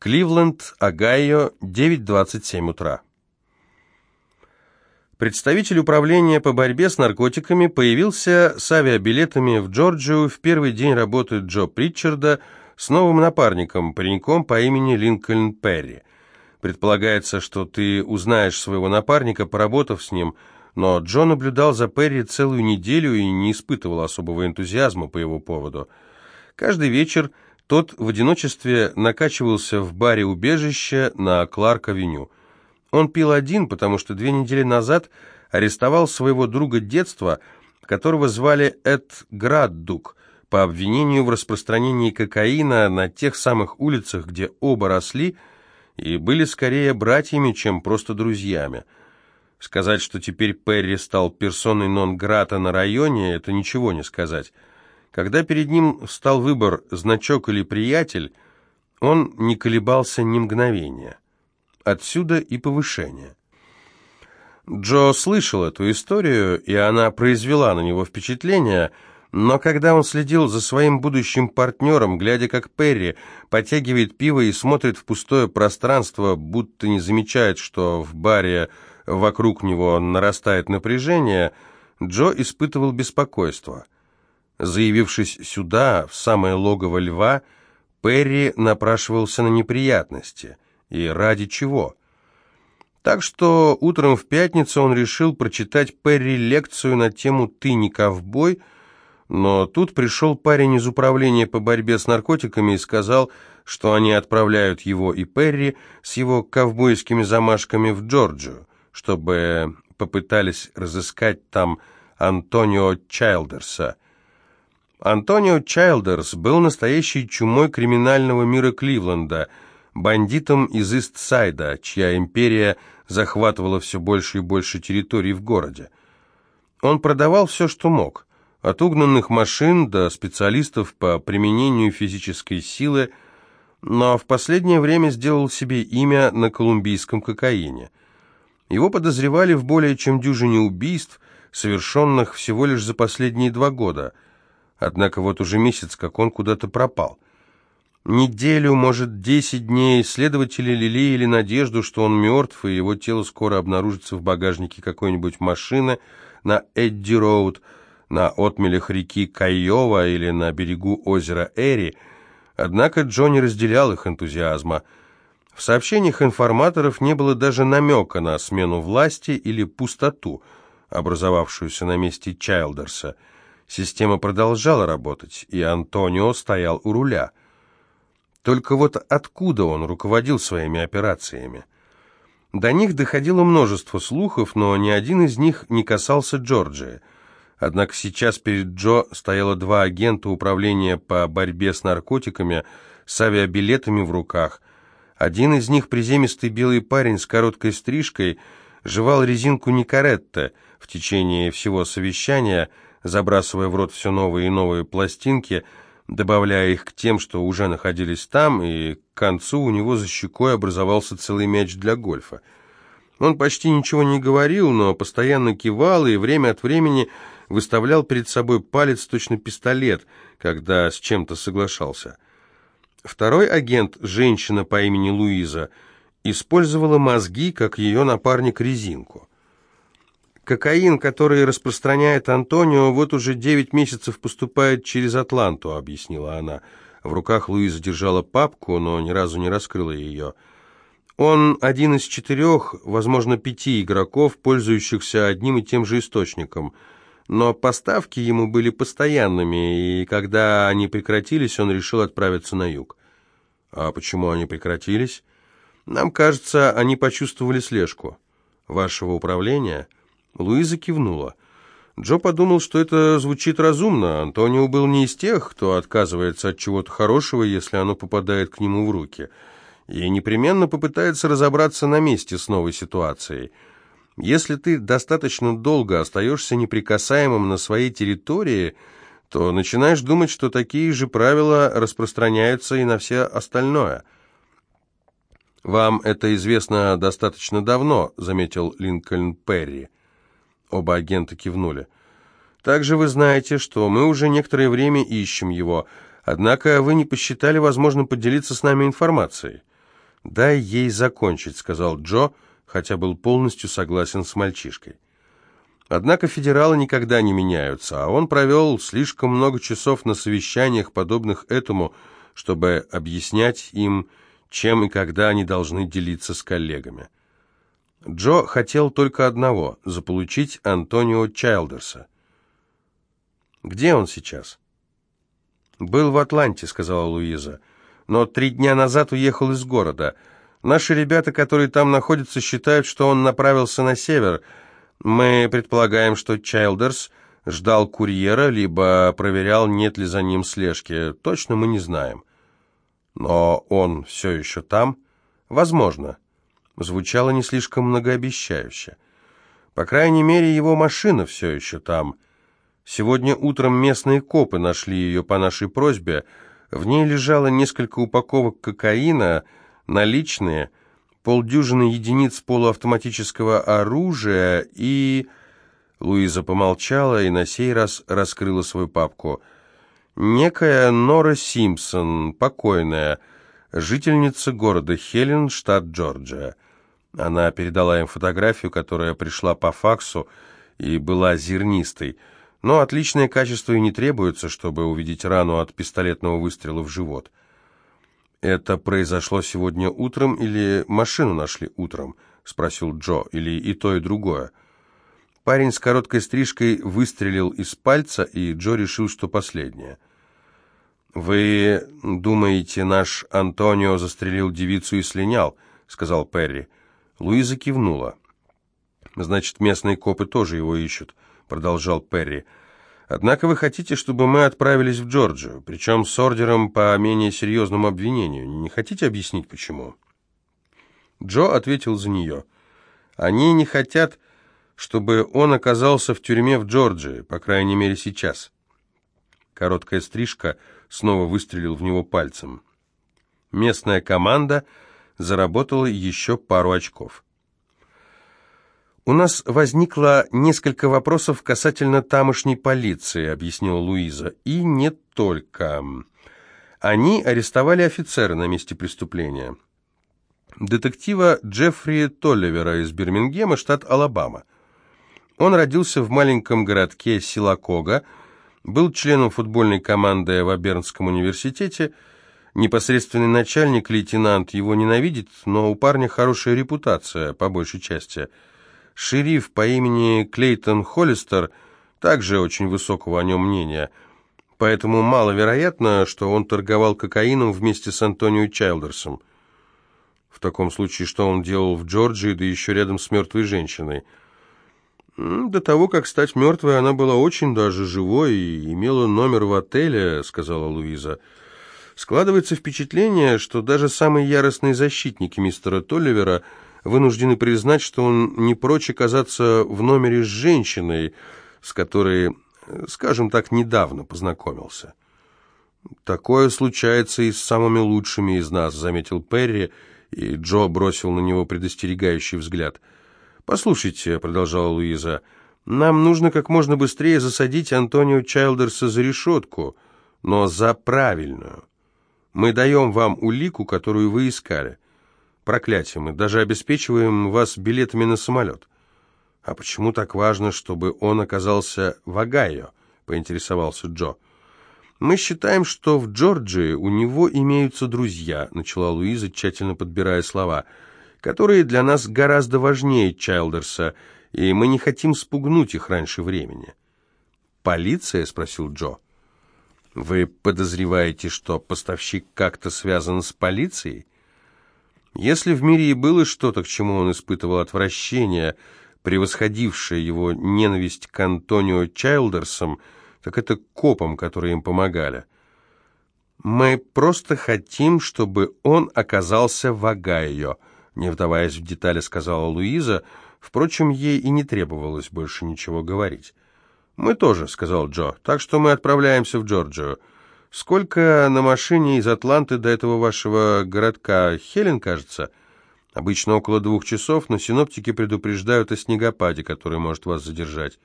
Кливленд, Огайо, 9.27 утра. Представитель управления по борьбе с наркотиками появился с авиабилетами в Джорджию в первый день работы Джо Притчарда с новым напарником, пареньком по имени Линкольн Перри. Предполагается, что ты узнаешь своего напарника, поработав с ним, но Джо наблюдал за Перри целую неделю и не испытывал особого энтузиазма по его поводу. Каждый вечер тот в одиночестве накачивался в баре убежища на Кларк-авеню. Он пил один, потому что две недели назад арестовал своего друга детства, которого звали Эд Граддук, по обвинению в распространении кокаина на тех самых улицах, где оба росли, и были скорее братьями, чем просто друзьями. Сказать, что теперь Перри стал персоной нон-грата на районе, это ничего не сказать. Когда перед ним встал выбор «значок» или «приятель», он не колебался ни мгновения. Отсюда и повышение. Джо слышал эту историю, и она произвела на него впечатление, но когда он следил за своим будущим партнером, глядя, как Перри потягивает пиво и смотрит в пустое пространство, будто не замечает, что в баре вокруг него нарастает напряжение, Джо испытывал беспокойство – Заявившись сюда, в самое логово льва, Перри напрашивался на неприятности. И ради чего? Так что утром в пятницу он решил прочитать Перри лекцию на тему «Ты не ковбой», но тут пришел парень из управления по борьбе с наркотиками и сказал, что они отправляют его и Перри с его ковбойскими замашками в Джорджию, чтобы попытались разыскать там Антонио Чайлдерса – Антонио Чайлдерс был настоящей чумой криминального мира Кливленда, бандитом из Ист-Сайда, чья империя захватывала все больше и больше территорий в городе. Он продавал все, что мог, от угнанных машин до специалистов по применению физической силы, но в последнее время сделал себе имя на колумбийском кокаине. Его подозревали в более чем дюжине убийств, совершенных всего лишь за последние два года – Однако вот уже месяц, как он куда-то пропал. Неделю, может, десять дней следователи лелеяли надежду, что он мертв, и его тело скоро обнаружится в багажнике какой-нибудь машины на Эдди-Роуд, на отмелях реки Кайова или на берегу озера Эри. Однако Джонни разделял их энтузиазма. В сообщениях информаторов не было даже намека на смену власти или пустоту, образовавшуюся на месте Чайлдерса – Система продолжала работать, и Антонио стоял у руля. Только вот откуда он руководил своими операциями? До них доходило множество слухов, но ни один из них не касался Джорджии. Однако сейчас перед Джо стояло два агента управления по борьбе с наркотиками с авиабилетами в руках. Один из них, приземистый белый парень с короткой стрижкой, жевал резинку Никаретта в течение всего совещания – забрасывая в рот все новые и новые пластинки, добавляя их к тем, что уже находились там, и к концу у него за щекой образовался целый мяч для гольфа. Он почти ничего не говорил, но постоянно кивал и время от времени выставлял перед собой палец точно пистолет, когда с чем-то соглашался. Второй агент, женщина по имени Луиза, использовала мозги, как ее напарник резинку. Кокаин, который распространяет Антонио, вот уже девять месяцев поступает через Атланту, объяснила она. В руках Луиза держала папку, но ни разу не раскрыла ее. Он один из четырех, возможно, пяти игроков, пользующихся одним и тем же источником. Но поставки ему были постоянными, и когда они прекратились, он решил отправиться на юг. А почему они прекратились? Нам кажется, они почувствовали слежку. Вашего управления – Луиза кивнула. Джо подумал, что это звучит разумно. Антонио был не из тех, кто отказывается от чего-то хорошего, если оно попадает к нему в руки, и непременно попытается разобраться на месте с новой ситуацией. Если ты достаточно долго остаешься неприкасаемым на своей территории, то начинаешь думать, что такие же правила распространяются и на все остальное. «Вам это известно достаточно давно», — заметил Линкольн Перри. Оба агента кивнули. «Также вы знаете, что мы уже некоторое время ищем его, однако вы не посчитали возможным поделиться с нами информацией». «Дай ей закончить», — сказал Джо, хотя был полностью согласен с мальчишкой. Однако федералы никогда не меняются, а он провел слишком много часов на совещаниях, подобных этому, чтобы объяснять им, чем и когда они должны делиться с коллегами. Джо хотел только одного – заполучить Антонио Чайлдерса. «Где он сейчас?» «Был в Атланте», — сказала Луиза, — «но три дня назад уехал из города. Наши ребята, которые там находятся, считают, что он направился на север. Мы предполагаем, что Чайлдерс ждал курьера, либо проверял, нет ли за ним слежки. Точно мы не знаем». «Но он все еще там?» «Возможно» звучало не слишком многообещающе. По крайней мере, его машина все еще там. Сегодня утром местные копы нашли ее по нашей просьбе. В ней лежало несколько упаковок кокаина, наличные, полдюжины единиц полуавтоматического оружия и... Луиза помолчала и на сей раз раскрыла свою папку. Некая Нора Симпсон, покойная, жительница города Хелен, штат Джорджия. Она передала им фотографию, которая пришла по факсу и была зернистой. Но отличное качество и не требуется, чтобы увидеть рану от пистолетного выстрела в живот. «Это произошло сегодня утром или машину нашли утром?» — спросил Джо. «Или и то, и другое?» Парень с короткой стрижкой выстрелил из пальца, и Джо решил, что последнее. «Вы думаете, наш Антонио застрелил девицу и слинял?» — сказал Перри. Луиза кивнула. «Значит, местные копы тоже его ищут», — продолжал Перри. «Однако вы хотите, чтобы мы отправились в Джорджию, причем с ордером по менее серьезному обвинению. Не хотите объяснить, почему?» Джо ответил за нее. «Они не хотят, чтобы он оказался в тюрьме в Джорджии, по крайней мере, сейчас». Короткая стрижка снова выстрелил в него пальцем. Местная команда заработала еще пару очков. «У нас возникло несколько вопросов касательно тамошней полиции», — объяснила Луиза. «И не только. Они арестовали офицера на месте преступления. Детектива Джеффри Толливера из Бирмингема, штат Алабама. Он родился в маленьком городке Силакога, был членом футбольной команды в Абернском университете, Непосредственный начальник, лейтенант, его ненавидит, но у парня хорошая репутация, по большей части. Шериф по имени Клейтон Холлистер также очень высокого о нем мнения, поэтому маловероятно, что он торговал кокаином вместе с Антонио Чайлдерсом. В таком случае, что он делал в Джорджии, да еще рядом с мертвой женщиной? «До того, как стать мертвой, она была очень даже живой и имела номер в отеле», — сказала Луиза. Складывается впечатление, что даже самые яростные защитники мистера Толливера вынуждены признать, что он не прочь оказаться в номере с женщиной, с которой, скажем так, недавно познакомился. «Такое случается и с самыми лучшими из нас», — заметил Перри, и Джо бросил на него предостерегающий взгляд. «Послушайте», — продолжала Луиза, — «нам нужно как можно быстрее засадить Антонио Чайлдерса за решетку, но за правильную». Мы даем вам улику, которую вы искали. Проклятие, мы даже обеспечиваем вас билетами на самолет. А почему так важно, чтобы он оказался в Огайо? Поинтересовался Джо. Мы считаем, что в Джорджии у него имеются друзья, начала Луиза, тщательно подбирая слова, которые для нас гораздо важнее Чайлдерса, и мы не хотим спугнуть их раньше времени. «Полиция?» — спросил Джо. Вы подозреваете, что поставщик как-то связан с полицией? Если в мире и было что-то, к чему он испытывал отвращение, превосходившее его ненависть к Антонио Чайлдерсам, так это копам, которые им помогали. «Мы просто хотим, чтобы он оказался в Огайо», не вдаваясь в детали, сказала Луиза. Впрочем, ей и не требовалось больше ничего говорить. «Мы тоже», — сказал Джо, — «так что мы отправляемся в Джорджию. Сколько на машине из Атланты до этого вашего городка? Хелен, кажется?» «Обычно около двух часов, но синоптики предупреждают о снегопаде, который может вас задержать».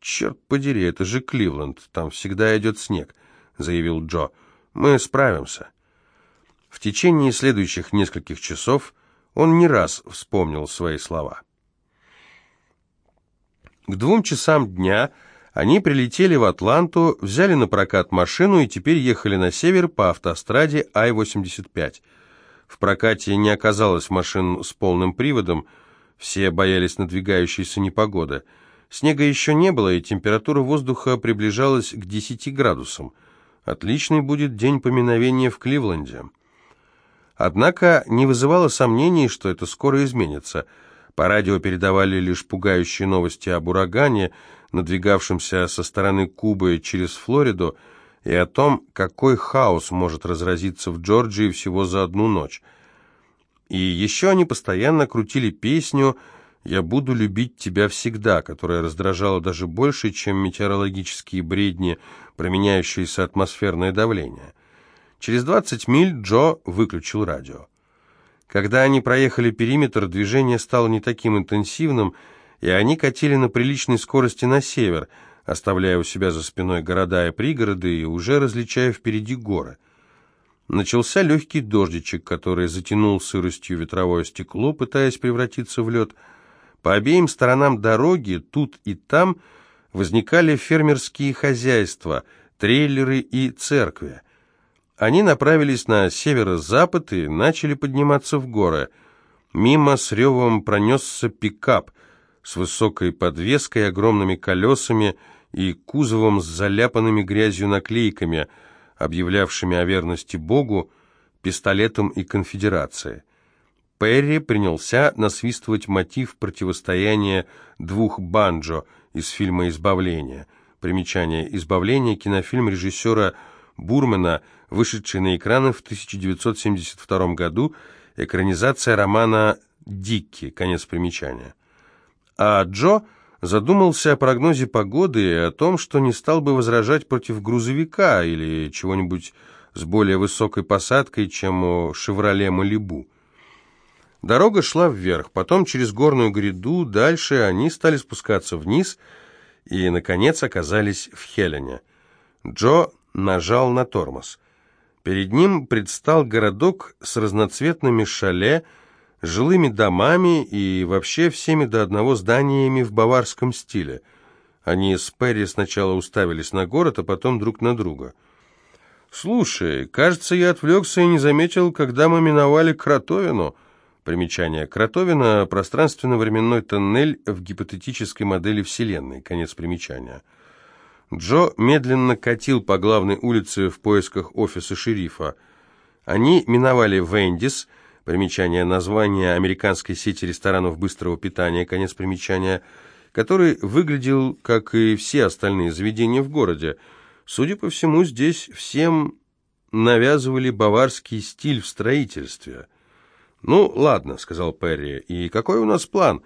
«Черт подери, это же Кливленд, там всегда идет снег», — заявил Джо. «Мы справимся». В течение следующих нескольких часов он не раз вспомнил свои слова. К двум часам дня они прилетели в Атланту, взяли на прокат машину и теперь ехали на север по автостраде Ай-85. В прокате не оказалось машин с полным приводом, все боялись надвигающейся непогоды. Снега еще не было, и температура воздуха приближалась к 10 градусам. Отличный будет день поминовения в Кливленде. Однако не вызывало сомнений, что это скоро изменится. По радио передавали лишь пугающие новости об урагане, надвигавшемся со стороны Кубы через Флориду, и о том, какой хаос может разразиться в Джорджии всего за одну ночь. И еще они постоянно крутили песню «Я буду любить тебя всегда», которая раздражала даже больше, чем метеорологические бредни, променяющиеся атмосферное давление. Через 20 миль Джо выключил радио. Когда они проехали периметр, движение стало не таким интенсивным, и они катили на приличной скорости на север, оставляя у себя за спиной города и пригороды и уже различая впереди горы. Начался легкий дождичек, который затянул сыростью ветровое стекло, пытаясь превратиться в лед. По обеим сторонам дороги, тут и там, возникали фермерские хозяйства, трейлеры и церкви. Они направились на северо-запад и начали подниматься в горы. Мимо с ревом пронесся пикап с высокой подвеской, огромными колесами и кузовом с заляпанными грязью наклейками – объявлявшими о верности Богу, пистолетом и конфедерации. Перри принялся насвистывать мотив противостояния двух банджо из фильма «Избавление». Примечание «Избавление» – кинофильм режиссера Бурмена, вышедший на экраны в 1972 году, экранизация романа «Дикки», конец примечания. А Джо – задумался о прогнозе погоды и о том, что не стал бы возражать против грузовика или чего-нибудь с более высокой посадкой, чем у «Шевроле Малибу». Дорога шла вверх, потом через горную гряду, дальше они стали спускаться вниз и, наконец, оказались в Хелене. Джо нажал на тормоз. Перед ним предстал городок с разноцветными шале, жилыми домами и вообще всеми до одного зданиями в баварском стиле. Они с Перри сначала уставились на город, а потом друг на друга. «Слушай, кажется, я отвлекся и не заметил, когда мы миновали Кротовину». Примечание. Кротовина – пространственно-временной тоннель в гипотетической модели Вселенной. Конец примечания. Джо медленно катил по главной улице в поисках офиса шерифа. Они миновали Вендис – Примечание названия американской сети ресторанов быстрого питания, конец примечания, который выглядел, как и все остальные заведения в городе. Судя по всему, здесь всем навязывали баварский стиль в строительстве. «Ну, ладно», — сказал Перри, — «и какой у нас план?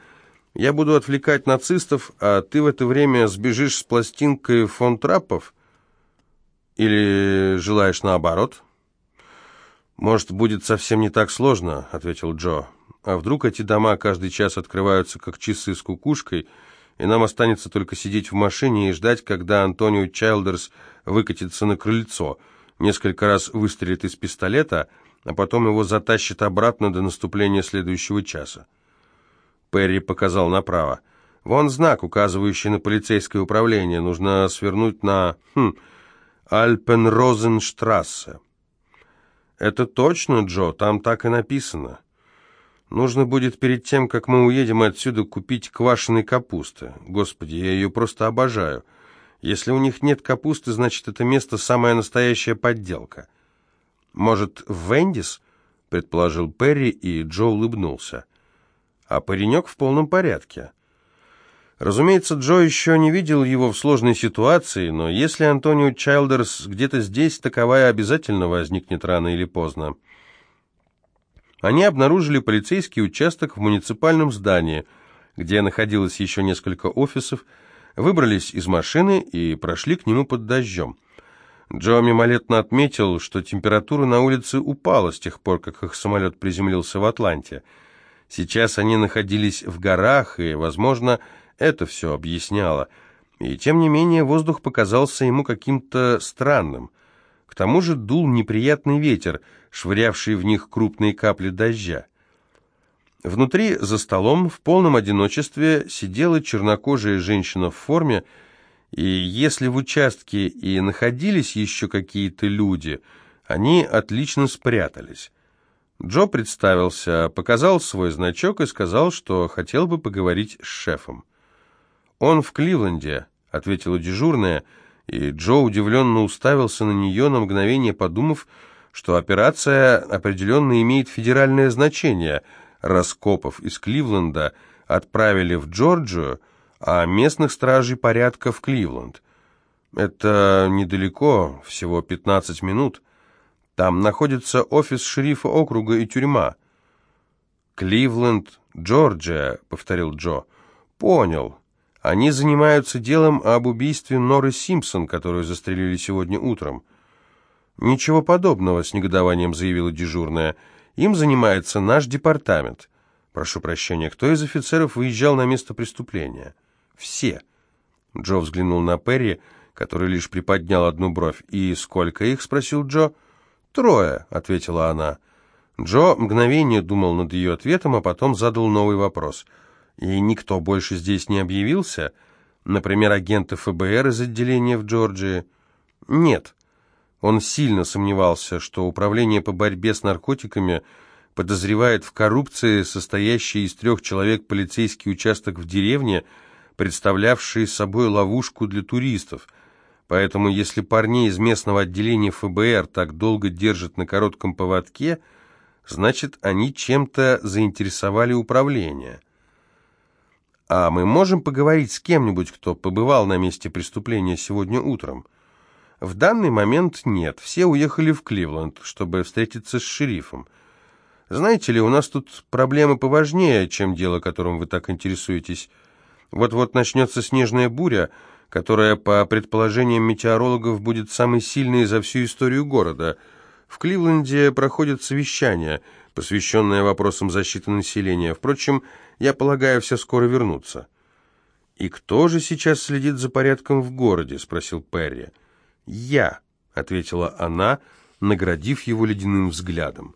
Я буду отвлекать нацистов, а ты в это время сбежишь с пластинкой фон Траппов? Или желаешь наоборот?» «Может, будет совсем не так сложно», — ответил Джо. «А вдруг эти дома каждый час открываются, как часы с кукушкой, и нам останется только сидеть в машине и ждать, когда Антонио Чайлдерс выкатится на крыльцо, несколько раз выстрелит из пистолета, а потом его затащит обратно до наступления следующего часа». Перри показал направо. «Вон знак, указывающий на полицейское управление. Нужно свернуть на... Хм, Альпенрозенштрассе». «Это точно, Джо, там так и написано. Нужно будет перед тем, как мы уедем отсюда, купить квашеной капусты. Господи, я ее просто обожаю. Если у них нет капусты, значит, это место самая настоящая подделка». «Может, в Вендис?» — предположил Перри, и Джо улыбнулся. «А паренек в полном порядке». Разумеется, Джо еще не видел его в сложной ситуации, но если Антонио Чайлдерс где-то здесь, таковая обязательно возникнет рано или поздно. Они обнаружили полицейский участок в муниципальном здании, где находилось еще несколько офисов, выбрались из машины и прошли к нему под дождем. Джо мимолетно отметил, что температура на улице упала с тех пор, как их самолет приземлился в Атланте. Сейчас они находились в горах, и, возможно, это все объясняло. И тем не менее воздух показался ему каким-то странным. К тому же дул неприятный ветер, швырявший в них крупные капли дождя. Внутри, за столом, в полном одиночестве, сидела чернокожая женщина в форме, и если в участке и находились еще какие-то люди, они отлично спрятались. Джо представился, показал свой значок и сказал, что хотел бы поговорить с шефом. «Он в Кливленде», — ответила дежурная, и Джо удивленно уставился на нее на мгновение, подумав, что операция определенно имеет федеральное значение — раскопов из Кливленда отправили в Джорджию, а местных стражей порядка в Кливленд. Это недалеко, всего 15 минут. Там находится офис шерифа округа и тюрьма. «Кливленд, Джорджия», — повторил Джо. «Понял. Они занимаются делом об убийстве Норы Симпсон, которую застрелили сегодня утром». «Ничего подобного», — с негодованием заявила дежурная. Им занимается наш департамент. Прошу прощения, кто из офицеров выезжал на место преступления? Все. Джо взглянул на Перри, который лишь приподнял одну бровь. «И сколько их?» — спросил Джо. «Трое», — ответила она. Джо мгновение думал над ее ответом, а потом задал новый вопрос. «И никто больше здесь не объявился? Например, агенты ФБР из отделения в Джорджии?» «Нет», он сильно сомневался, что Управление по борьбе с наркотиками подозревает в коррупции состоящий из трех человек полицейский участок в деревне, представлявший собой ловушку для туристов. Поэтому если парней из местного отделения ФБР так долго держат на коротком поводке, значит, они чем-то заинтересовали управление. А мы можем поговорить с кем-нибудь, кто побывал на месте преступления сегодня утром? В данный момент нет. Все уехали в Кливленд, чтобы встретиться с шерифом. Знаете ли, у нас тут проблемы поважнее, чем дело, которым вы так интересуетесь. Вот-вот начнется снежная буря, которая, по предположениям метеорологов, будет самой сильной за всю историю города. В Кливленде проходит совещание, посвященное вопросам защиты населения. Впрочем, я полагаю, все скоро вернутся. «И кто же сейчас следит за порядком в городе?» — спросил Перри. «Я», — ответила она, наградив его ледяным взглядом.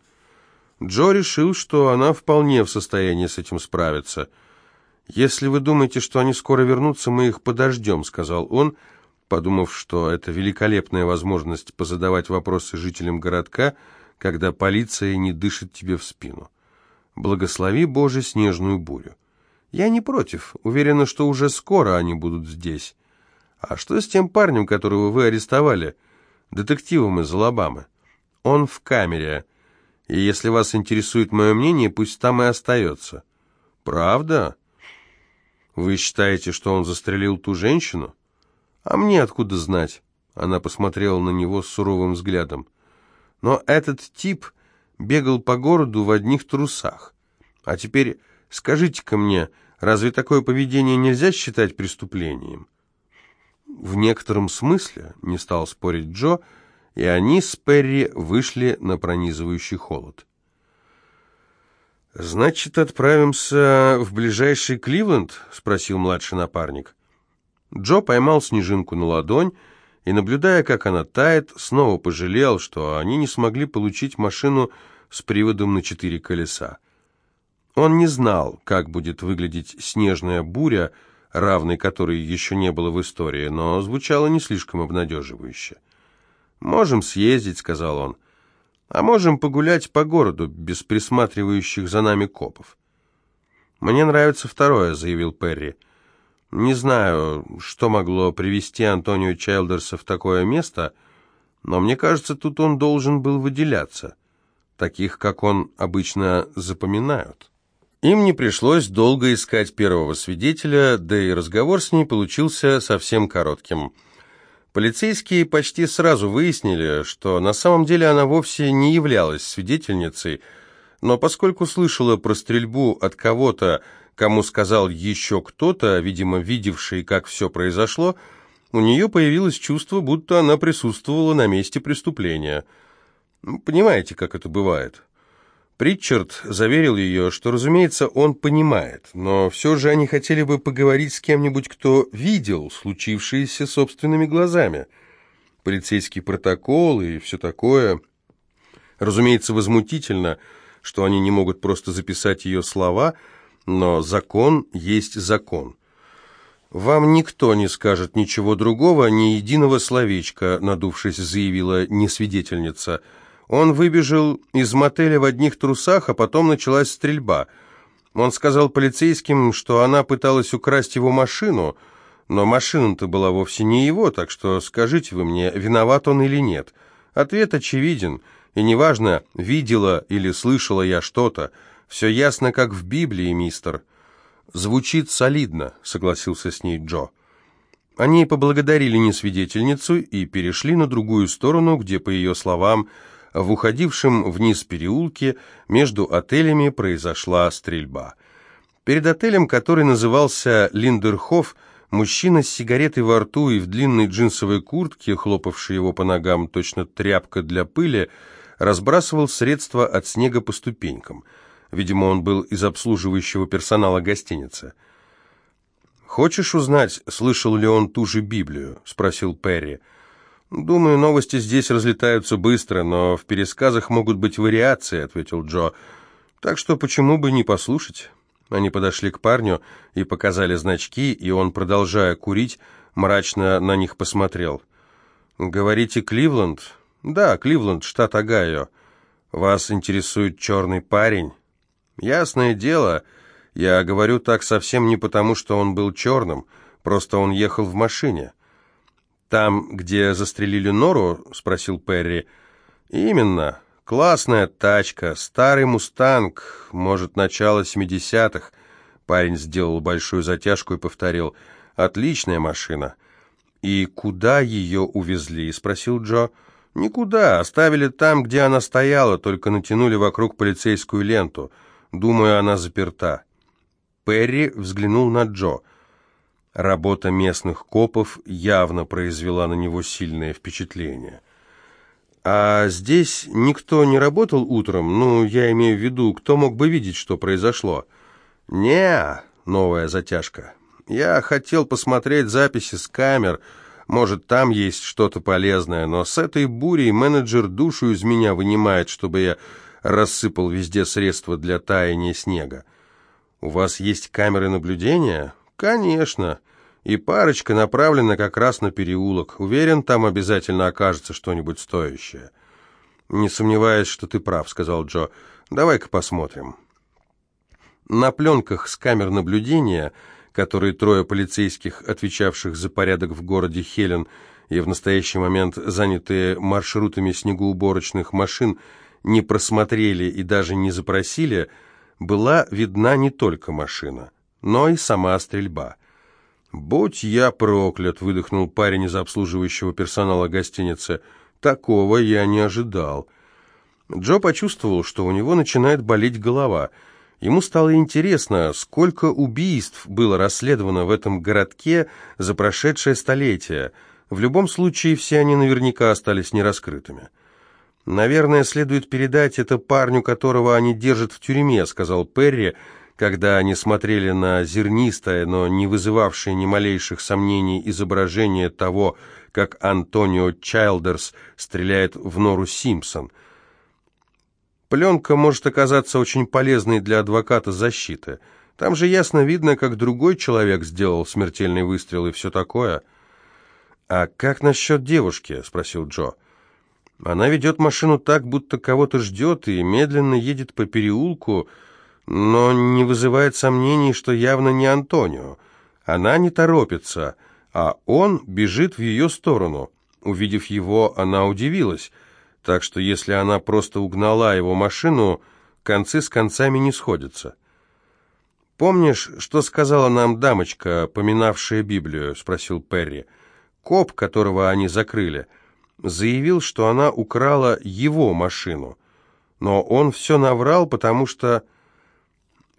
Джо решил, что она вполне в состоянии с этим справиться. «Если вы думаете, что они скоро вернутся, мы их подождем», — сказал он, подумав, что это великолепная возможность позадавать вопросы жителям городка, когда полиция не дышит тебе в спину. Благослови, Боже, снежную бурю. Я не против, уверена, что уже скоро они будут здесь. «А что с тем парнем, которого вы арестовали? Детективом из Алабамы. Он в камере, и если вас интересует мое мнение, пусть там и остается». «Правда? Вы считаете, что он застрелил ту женщину?» «А мне откуда знать?» Она посмотрела на него с суровым взглядом. «Но этот тип бегал по городу в одних трусах. А теперь скажите-ка мне, разве такое поведение нельзя считать преступлением?» В некотором смысле, не стал спорить Джо, и они с Перри вышли на пронизывающий холод. «Значит, отправимся в ближайший Кливленд?» — спросил младший напарник. Джо поймал снежинку на ладонь и, наблюдая, как она тает, снова пожалел, что они не смогли получить машину с приводом на четыре колеса. Он не знал, как будет выглядеть снежная буря, равной которой еще не было в истории, но звучало не слишком обнадеживающе. «Можем съездить», — сказал он, — «а можем погулять по городу без присматривающих за нами копов». «Мне нравится второе», — заявил Перри. «Не знаю, что могло привести Антонио Чайлдерса в такое место, но мне кажется, тут он должен был выделяться. Таких, как он, обычно запоминают». Им не пришлось долго искать первого свидетеля, да и разговор с ней получился совсем коротким. Полицейские почти сразу выяснили, что на самом деле она вовсе не являлась свидетельницей, но поскольку слышала про стрельбу от кого-то, кому сказал еще кто-то, видимо, видевший, как все произошло, у нее появилось чувство, будто она присутствовала на месте преступления. Понимаете, как это бывает? Притчард заверил ее, что, разумеется, он понимает, но все же они хотели бы поговорить с кем-нибудь, кто видел случившееся собственными глазами. полицейский протокол и все такое. Разумеется, возмутительно, что они не могут просто записать ее слова, но закон есть закон. «Вам никто не скажет ничего другого, ни единого словечка», надувшись, заявила несвидетельница. Он выбежал из мотеля в одних трусах, а потом началась стрельба. Он сказал полицейским, что она пыталась украсть его машину, но машина-то была вовсе не его, так что скажите вы мне, виноват он или нет. Ответ очевиден, и неважно, видела или слышала я что-то, все ясно, как в Библии, мистер». «Звучит солидно», — согласился с ней Джо. Они поблагодарили несвидетельницу и перешли на другую сторону, где, по ее словам, в уходившем вниз переулке между отелями произошла стрельба. Перед отелем, который назывался Линдерхоф, мужчина с сигаретой во рту и в длинной джинсовой куртке, хлопавшей его по ногам точно тряпка для пыли, разбрасывал средства от снега по ступенькам – Видимо, он был из обслуживающего персонала гостиницы. «Хочешь узнать, слышал ли он ту же Библию?» — спросил Перри. «Думаю, новости здесь разлетаются быстро, но в пересказах могут быть вариации», — ответил Джо. «Так что почему бы не послушать?» Они подошли к парню и показали значки, и он, продолжая курить, мрачно на них посмотрел. «Говорите, Кливленд?» «Да, Кливленд, штат Огайо. Вас интересует черный парень?» Ясное дело, я говорю так совсем не потому, что он был черным, просто он ехал в машине. «Там, где застрелили Нору?» — спросил Перри. «Именно. Классная тачка, старый «Мустанг», может, начало семидесятых». Парень сделал большую затяжку и повторил. «Отличная машина». «И куда ее увезли?» — спросил Джо. «Никуда. Оставили там, где она стояла, только натянули вокруг полицейскую ленту». Думаю, она заперта. Перри взглянул на Джо. Работа местных копов явно произвела на него сильное впечатление. «А здесь никто не работал утром? Ну, я имею в виду, кто мог бы видеть, что произошло?» «Не, новая затяжка. Я хотел посмотреть записи с камер. Может, там есть что-то полезное, но с этой бурей менеджер душу из меня вынимает, чтобы я рассыпал везде средства для таяния снега. «У вас есть камеры наблюдения?» «Конечно. И парочка направлена как раз на переулок. Уверен, там обязательно окажется что-нибудь стоящее». «Не сомневаюсь, что ты прав», — сказал Джо. «Давай-ка посмотрим». На пленках с камер наблюдения, которые трое полицейских, отвечавших за порядок в городе Хелен и в настоящий момент занятые маршрутами снегоуборочных машин, не просмотрели и даже не запросили, была видна не только машина, но и сама стрельба. «Будь я проклят!» — выдохнул парень из обслуживающего персонала гостиницы. «Такого я не ожидал». Джо почувствовал, что у него начинает болеть голова. Ему стало интересно, сколько убийств было расследовано в этом городке за прошедшее столетие. В любом случае, все они наверняка остались нераскрытыми. «Наверное, следует передать это парню, которого они держат в тюрьме», — сказал Перри, когда они смотрели на зернистое, но не вызывавшее ни малейших сомнений изображение того, как Антонио Чайлдерс стреляет в Нору Симпсон. Пленка может оказаться очень полезной для адвоката защиты. Там же ясно видно, как другой человек сделал смертельный выстрел и все такое. «А как насчет девушки?» — спросил Джо. Она ведет машину так, будто кого-то ждет, и медленно едет по переулку, но не вызывает сомнений, что явно не Антонио. Она не торопится, а он бежит в ее сторону. Увидев его, она удивилась, так что если она просто угнала его машину, концы с концами не сходятся. «Помнишь, что сказала нам дамочка, поминавшая Библию?» — спросил Перри. «Коп, которого они закрыли» заявил, что она украла его машину. Но он все наврал, потому что...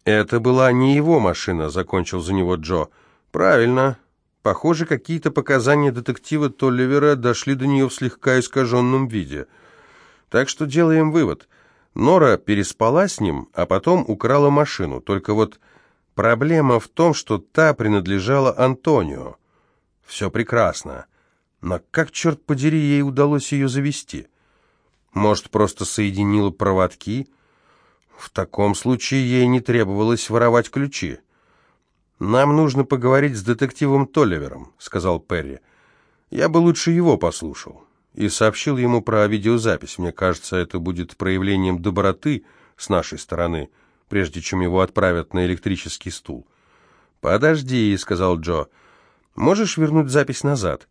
«Это была не его машина», — закончил за него Джо. «Правильно. Похоже, какие-то показания детектива Толливера дошли до нее в слегка искаженном виде. Так что делаем вывод. Нора переспала с ним, а потом украла машину. Только вот проблема в том, что та принадлежала Антонио. Все прекрасно. Но как, черт подери, ей удалось ее завести? Может, просто соединила проводки? В таком случае ей не требовалось воровать ключи. «Нам нужно поговорить с детективом Толливером», — сказал Перри. «Я бы лучше его послушал» и сообщил ему про видеозапись. Мне кажется, это будет проявлением доброты с нашей стороны, прежде чем его отправят на электрический стул. «Подожди», — сказал Джо, — «можешь вернуть запись назад?»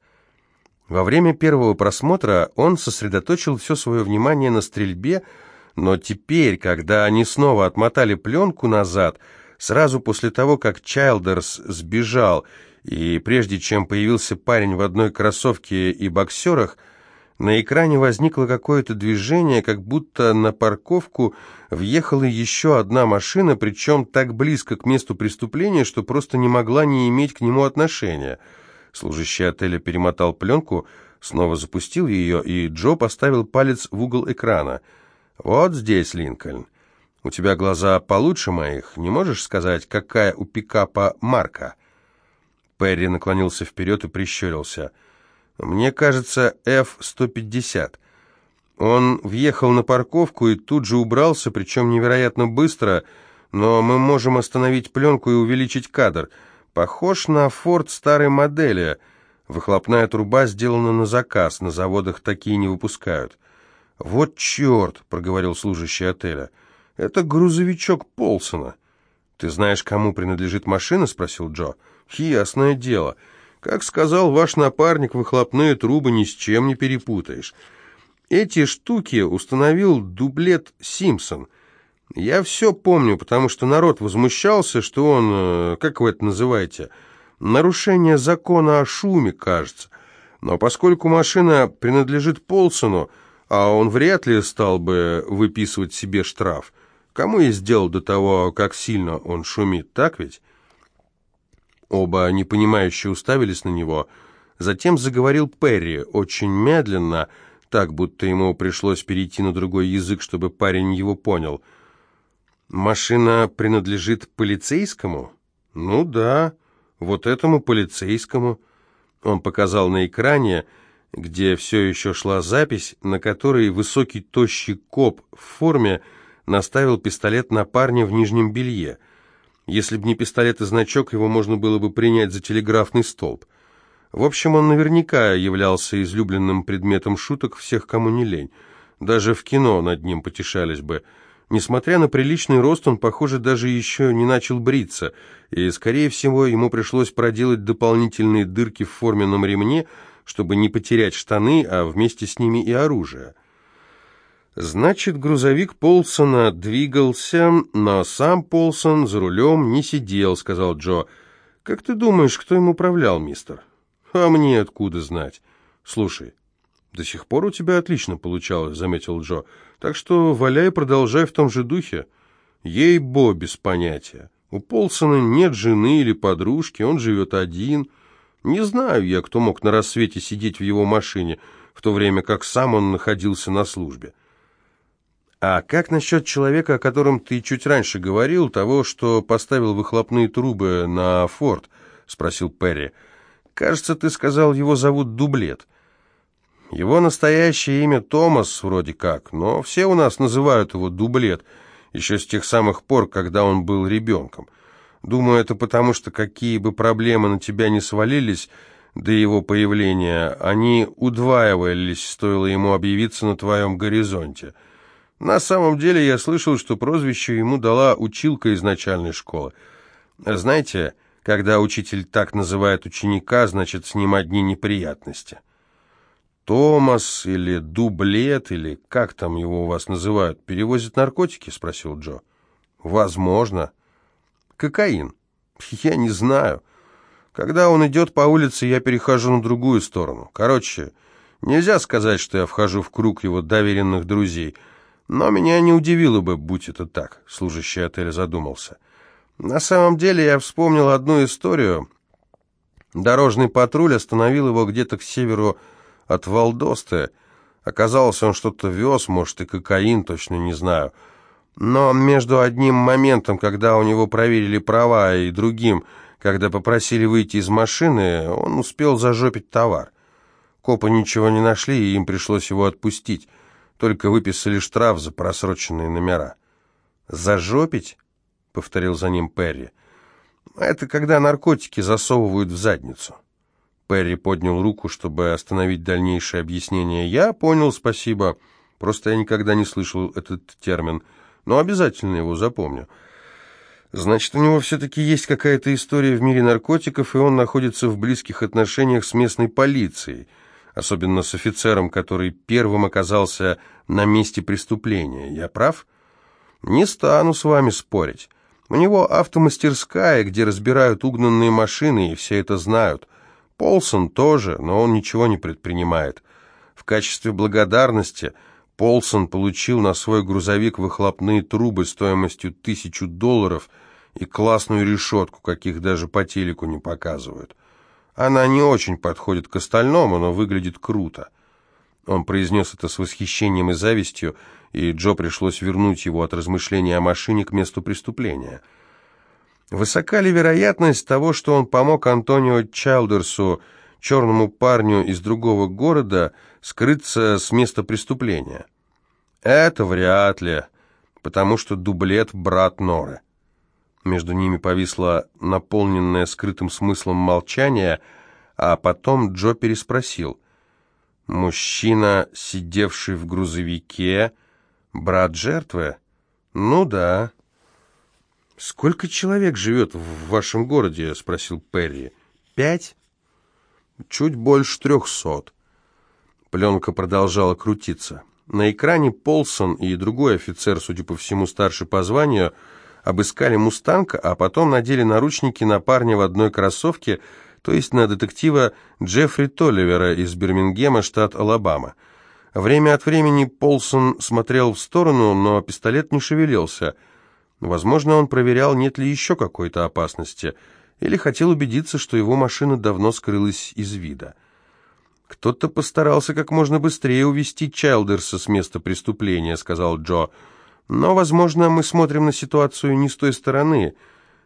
Во время первого просмотра он сосредоточил все свое внимание на стрельбе, но теперь, когда они снова отмотали пленку назад, сразу после того, как Чайлдерс сбежал, и прежде чем появился парень в одной кроссовке и боксерах, на экране возникло какое-то движение, как будто на парковку въехала еще одна машина, причем так близко к месту преступления, что просто не могла не иметь к нему отношения. Служащий отеля перемотал пленку, снова запустил ее, и Джо поставил палец в угол экрана. «Вот здесь, Линкольн. У тебя глаза получше моих. Не можешь сказать, какая у пикапа марка?» Перри наклонился вперед и прищурился – мне кажется, F-150. Он въехал на парковку и тут же убрался, причем невероятно быстро, но мы можем остановить пленку и увеличить кадр. Похож на Ford старой модели. Выхлопная труба сделана на заказ, на заводах такие не выпускают. «Вот черт!» — проговорил служащий отеля. «Это грузовичок Полсона». «Ты знаешь, кому принадлежит машина?» — спросил Джо. «Ясное дело». Как сказал ваш напарник, выхлопные трубы ни с чем не перепутаешь. Эти штуки установил дублет Симпсон. Я все помню, потому что народ возмущался, что он, э, как вы это называете, нарушение закона о шуме, кажется. Но поскольку машина принадлежит Полсону, а он вряд ли стал бы выписывать себе штраф, кому я сделал до того, как сильно он шумит, так ведь? Оба непонимающе уставились на него. Затем заговорил Перри, очень медленно, так, будто ему пришлось перейти на другой язык, чтобы парень его понял. «Машина принадлежит полицейскому?» «Ну да, вот этому полицейскому». Он показал на экране, где все еще шла запись, на которой высокий тощий коп в форме наставил пистолет на парня в нижнем белье – если бы не пистолет и значок, его можно было бы принять за телеграфный столб. В общем, он наверняка являлся излюбленным предметом шуток всех, кому не лень. Даже в кино над ним потешались бы. Несмотря на приличный рост, он, похоже, даже еще не начал бриться, и, скорее всего, ему пришлось проделать дополнительные дырки в форменном ремне, чтобы не потерять штаны, а вместе с ними и оружие. Значит, грузовик Полсона двигался, но сам Полсон за рулем не сидел, сказал Джо. Как ты думаешь, кто им управлял, мистер? А мне откуда знать? Слушай, до сих пор у тебя отлично получалось, заметил Джо. Так что валяй, продолжай в том же духе. Ей-бо, без понятия. У Полсона нет жены или подружки, он живет один. Не знаю я, кто мог на рассвете сидеть в его машине, в то время как сам он находился на службе. «А как насчет человека, о котором ты чуть раньше говорил, того, что поставил выхлопные трубы на форт?» — спросил Перри. «Кажется, ты сказал, его зовут Дублет». «Его настоящее имя Томас, вроде как, но все у нас называют его Дублет, еще с тех самых пор, когда он был ребенком. Думаю, это потому, что какие бы проблемы на тебя не свалились до его появления, они удваивались, стоило ему объявиться на твоем горизонте». На самом деле я слышал, что прозвище ему дала училка из начальной школы. Знаете, когда учитель так называет ученика, значит, с ним одни неприятности. Томас или Дублет, или как там его у вас называют, перевозит наркотики? Спросил Джо. Возможно. Кокаин? Я не знаю. Когда он идет по улице, я перехожу на другую сторону. Короче, нельзя сказать, что я вхожу в круг его доверенных друзей – но меня не удивило бы, будь это так, служащий отеля задумался. На самом деле я вспомнил одну историю. Дорожный патруль остановил его где-то к северу от Валдосты. Оказалось, он что-то вез, может, и кокаин, точно не знаю. Но между одним моментом, когда у него проверили права, и другим, когда попросили выйти из машины, он успел зажопить товар. Копы ничего не нашли, и им пришлось его отпустить. Только выписали штраф за просроченные номера. «Зажопить?» — повторил за ним Перри. «Это когда наркотики засовывают в задницу». Перри поднял руку, чтобы остановить дальнейшее объяснение. «Я понял, спасибо. Просто я никогда не слышал этот термин, но обязательно его запомню». Значит, у него все-таки есть какая-то история в мире наркотиков, и он находится в близких отношениях с местной полицией, особенно с офицером, который первым оказался на месте преступления. Я прав? Не стану с вами спорить. У него автомастерская, где разбирают угнанные машины, и все это знают. Полсон тоже, но он ничего не предпринимает. В качестве благодарности Полсон получил на свой грузовик выхлопные трубы стоимостью тысячу долларов и классную решетку, каких даже по телеку не показывают. Она не очень подходит к остальному, но выглядит круто. Он произнес это с восхищением и завистью, и Джо пришлось вернуть его от размышления о машине к месту преступления – Высока ли вероятность того, что он помог Антонио Чайлдерсу, черному парню из другого города, скрыться с места преступления? Это вряд ли, потому что дублет брат Норы. Между ними повисло наполненное скрытым смыслом молчание, а потом Джо переспросил. «Мужчина, сидевший в грузовике, брат жертвы?» «Ну да». «Сколько человек живет в вашем городе?» — спросил Перри. «Пять?» «Чуть больше трехсот». Пленка продолжала крутиться. На экране Полсон и другой офицер, судя по всему, старше по званию, обыскали «Мустанг», а потом надели наручники на парня в одной кроссовке, то есть на детектива Джеффри Толливера из Бирмингема, штат Алабама. Время от времени Полсон смотрел в сторону, но пистолет не шевелился — Возможно, он проверял, нет ли еще какой-то опасности, или хотел убедиться, что его машина давно скрылась из вида. «Кто-то постарался как можно быстрее увести Чайлдерса с места преступления», — сказал Джо. «Но, возможно, мы смотрим на ситуацию не с той стороны.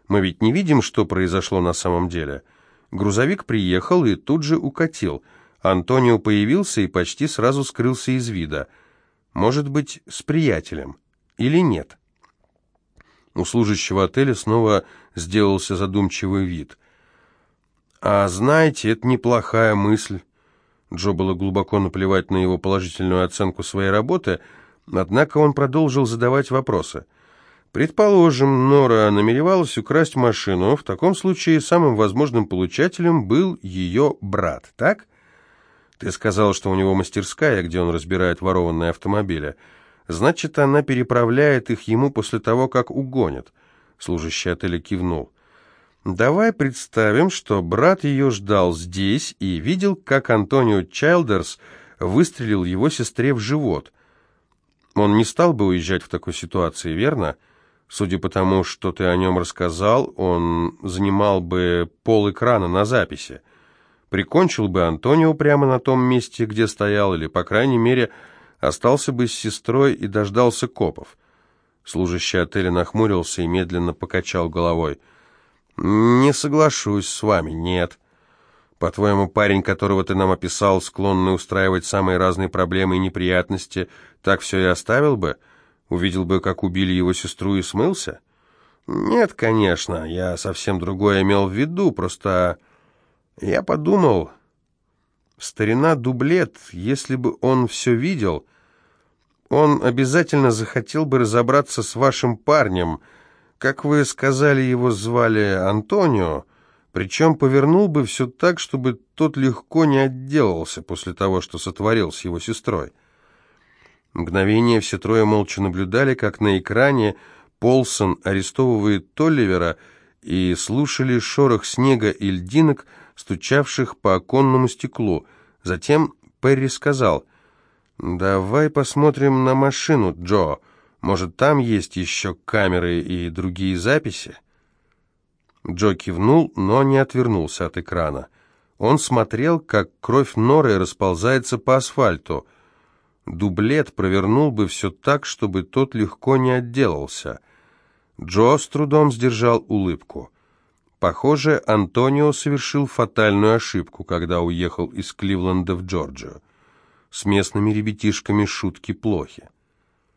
Мы ведь не видим, что произошло на самом деле. Грузовик приехал и тут же укатил. Антонио появился и почти сразу скрылся из вида. Может быть, с приятелем. Или нет?» У служащего отеля снова сделался задумчивый вид. «А знаете, это неплохая мысль». Джо было глубоко наплевать на его положительную оценку своей работы, однако он продолжил задавать вопросы. Предположим, Нора намеревалась украсть машину, в таком случае самым возможным получателем был ее брат, так? Ты сказал, что у него мастерская, где он разбирает ворованные автомобили. Значит, она переправляет их ему после того, как угонят. Служащий отеля кивнул. Давай представим, что брат ее ждал здесь и видел, как Антонио Чайлдерс выстрелил его сестре в живот. Он не стал бы уезжать в такой ситуации, верно? Судя по тому, что ты о нем рассказал, он занимал бы пол экрана на записи. Прикончил бы Антонио прямо на том месте, где стоял, или, по крайней мере, остался бы с сестрой и дождался копов. Служащий отеля нахмурился и медленно покачал головой. «Не соглашусь с вами, нет. По-твоему, парень, которого ты нам описал, склонный устраивать самые разные проблемы и неприятности, так все и оставил бы? Увидел бы, как убили его сестру и смылся?» «Нет, конечно, я совсем другое имел в виду, просто я подумал, Старина Дублет, если бы он все видел, он обязательно захотел бы разобраться с вашим парнем. Как вы сказали, его звали Антонио, причем повернул бы все так, чтобы тот легко не отделался после того, что сотворил с его сестрой. Мгновение все трое молча наблюдали, как на экране Полсон арестовывает Толливера и слушали шорох снега и льдинок, стучавших по оконному стеклу. Затем Перри сказал, «Давай посмотрим на машину, Джо. Может, там есть еще камеры и другие записи?» Джо кивнул, но не отвернулся от экрана. Он смотрел, как кровь Норы расползается по асфальту. Дублет провернул бы все так, чтобы тот легко не отделался. Джо с трудом сдержал улыбку. Похоже, Антонио совершил фатальную ошибку, когда уехал из Кливленда в Джорджию. С местными ребятишками шутки плохи.